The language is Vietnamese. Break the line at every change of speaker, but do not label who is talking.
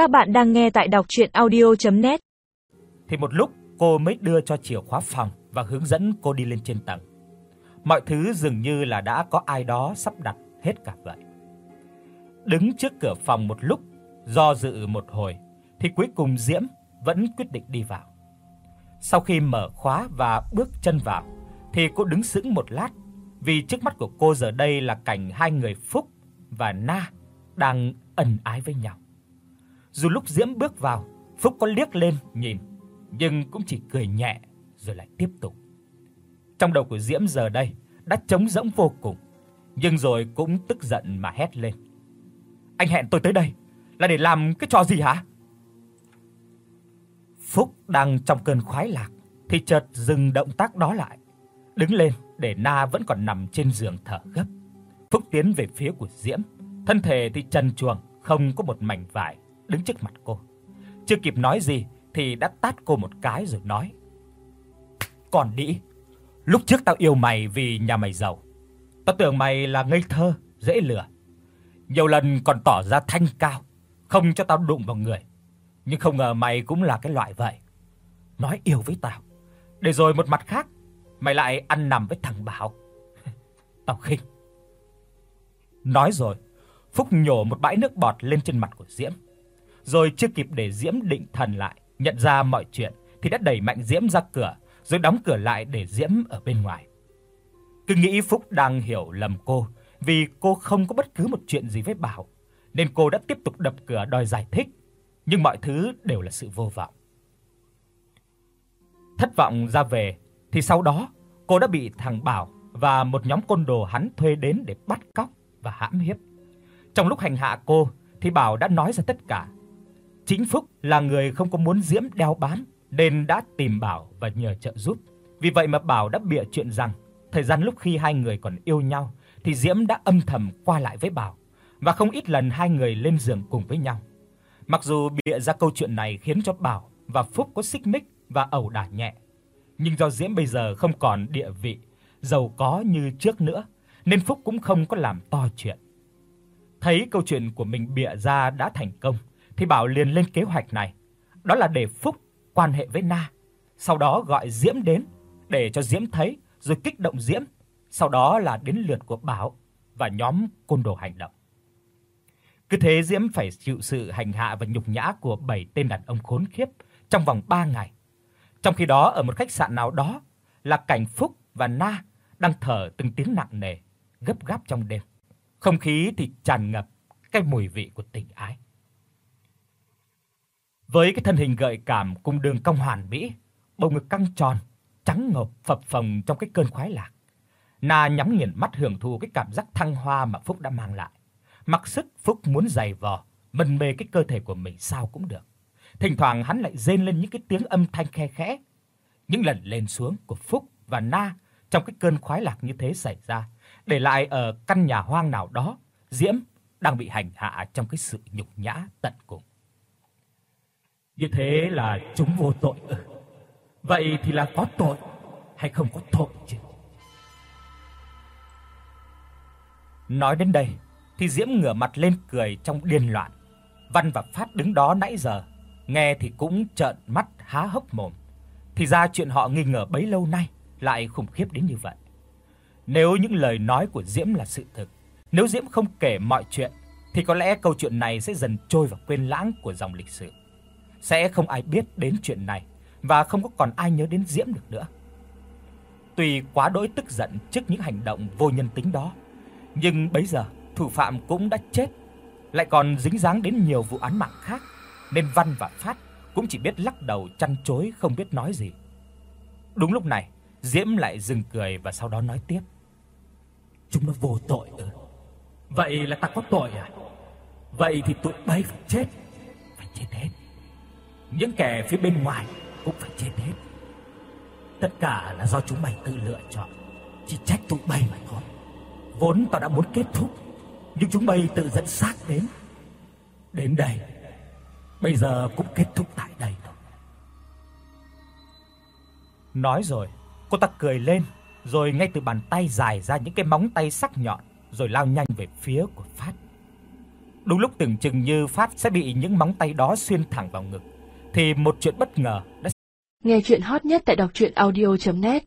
Các bạn đang nghe tại đọc audio net
Thì một lúc cô mới đưa cho chìa khóa phòng và hướng dẫn cô đi lên trên tầng. Mọi thứ dường như là đã có ai đó sắp đặt hết cả vậy. Đứng trước cửa phòng một lúc, do dự một hồi thì cuối cùng Diễm vẫn quyết định đi vào. Sau khi mở khóa và bước chân vào thì cô đứng sững một lát, vì trước mắt của cô giờ đây là cảnh hai người Phúc và Na đang ẩn ái với nhau. Dù lúc Diễm bước vào, Phúc có liếc lên nhìn, nhưng cũng chỉ cười nhẹ rồi lại tiếp tục. Trong đầu của Diễm giờ đây đã trống rỗng vô cùng, nhưng rồi cũng tức giận mà hét lên. Anh hẹn tôi tới đây là để làm cái trò gì hả? Phúc đang trong cơn khoái lạc thì chợt dừng động tác đó lại, đứng lên để Na vẫn còn nằm trên giường thở gấp. Phúc tiến về phía của Diễm, thân thể thì trần truồng, không có một mảnh vải đứng trước mặt cô. Chưa kịp nói gì thì đã tát cô một cái rồi nói: "Còn đĩ, lúc trước tao yêu mày vì nhà mày giàu. Tao tưởng mày là ngây thơ, dễ lừa. Nhiều lần còn tỏ ra thanh cao, không cho tao đụng vào người. Nhưng không ngờ mày cũng là cái loại vậy. Nói yêu với tao, để rồi một mặt khác mày lại ăn nằm với thằng Bảo. tao khinh." Nói rồi, Phúc nhổ một bãi nước bọt lên trên mặt của Diễm. Rồi chưa kịp để Diễm định thần lại, nhận ra mọi chuyện thì đã đẩy mạnh Diễm ra cửa, rồi đóng cửa lại để Diễm ở bên ngoài. Cứ nghĩ Phúc đang hiểu lầm cô, vì cô không có bất cứ một chuyện gì với Bảo, nên cô đã tiếp tục đập cửa đòi giải thích, nhưng mọi thứ đều là sự vô vọng. Thất vọng ra về thì sau đó cô đã bị thằng Bảo và một nhóm côn đồ hắn thuê đến để bắt cóc và hãm hiếp. Trong lúc hành hạ cô thì Bảo đã nói ra tất cả. Chính Phúc là người không có muốn Diễm đeo bám nên đã tìm Bảo và nhờ trợ giúp. Vì vậy mà Bảo đã bịa chuyện rằng thời gian lúc khi hai người còn yêu nhau thì Diễm đã âm thầm qua lại với Bảo và không ít lần hai người lên giường cùng với nhau. Mặc dù bịa ra câu chuyện này khiến cho Bảo và Phúc có xích mích và ẩu đả nhẹ, nhưng do Diễm bây giờ không còn địa vị giàu có như trước nữa, nên Phúc cũng không có làm to chuyện. Thấy câu chuyện của mình bịa ra đã thành công thì Bảo liền lên kế hoạch này, đó là để Phúc quan hệ với Na, sau đó gọi Diễm đến để cho Diễm thấy rồi kích động Diễm, sau đó là đến lượt của Bảo và nhóm côn đồ hành động. Cứ thế Diễm phải chịu sự hành hạ và nhục nhã của bảy tên đàn ông khốn khiếp trong vòng 3 ngày. Trong khi đó ở một khách sạn nào đó là cảnh Phúc và Na đang thở từng tiếng nặng nề, gấp gáp trong đêm. Không khí thì tràn ngập cái mùi vị của tình ái. Với cái thân hình gợi cảm cùng đường cong hoàn mỹ, bầu ngực căng tròn, trắng ngọc phập phồng trong cái cơn khoái lạc. Na nhắm nghiền mắt hưởng thụ cái cảm giác thăng hoa mà Phúc đã mang lại. Mặc sức Phúc muốn giày vò, mân mê cái cơ thể của mình sao cũng được. Thỉnh thoảng hắn lại rên lên những cái tiếng âm thanh khe khẽ. Những lần lên xuống của Phúc và Na trong cái cơn khoái lạc như thế xảy ra, để lại ở căn nhà hoang nào đó, Diễm đang bị hành hạ trong cái sự nhục nhã tận cùng. Như thế là chúng vô tội ư? Vậy thì là có tội hay không có tội chứ? Nói đến đây thì Diễm ngửa mặt lên cười trong điên loạn. Văn và Phát đứng đó nãy giờ, nghe thì cũng trợn mắt há hốc mồm. Thì ra chuyện họ nghi ngờ bấy lâu nay lại khủng khiếp đến như vậy. Nếu những lời nói của Diễm là sự thực, nếu Diễm không kể mọi chuyện thì có lẽ câu chuyện này sẽ dần trôi vào quên lãng của dòng lịch sử. Sẽ không ai biết đến chuyện này và không có còn ai nhớ đến Diễm được nữa. Tuy quá đỗi tức giận trước những hành động vô nhân tính đó, nhưng bấy giờ thủ phạm cũng đã chết, lại còn dính dáng đến nhiều vụ án mạng khác, nên Văn và Phát cũng chỉ biết lắc đầu chăn chối không biết nói gì. Đúng lúc này, Diễm lại dừng cười và sau đó nói tiếp. Chúng nó vô tội ư? Vậy là ta có tội à? Vậy thì tụi bay phải chết, phải chết hết. Những kẻ phía bên ngoài cũng phải chết hết. Tất cả là do chúng mày tự lựa chọn, chỉ trách tụi bay mà thôi. Vốn tao đã muốn kết thúc, nhưng chúng mày tự dẫn xác đến. Đến đây, bây giờ cũng kết thúc tại đây thôi. Nói rồi, cô ta cười lên, rồi ngay từ bàn tay dài ra những cái móng tay sắc nhọn, rồi lao nhanh về phía của Phát. Đúng lúc tưởng chừng như Phát sẽ bị những móng tay đó xuyên thẳng vào ngực thì một chuyện bất ngờ đã
Nghe truyện hot nhất tại doctruyenaudio.net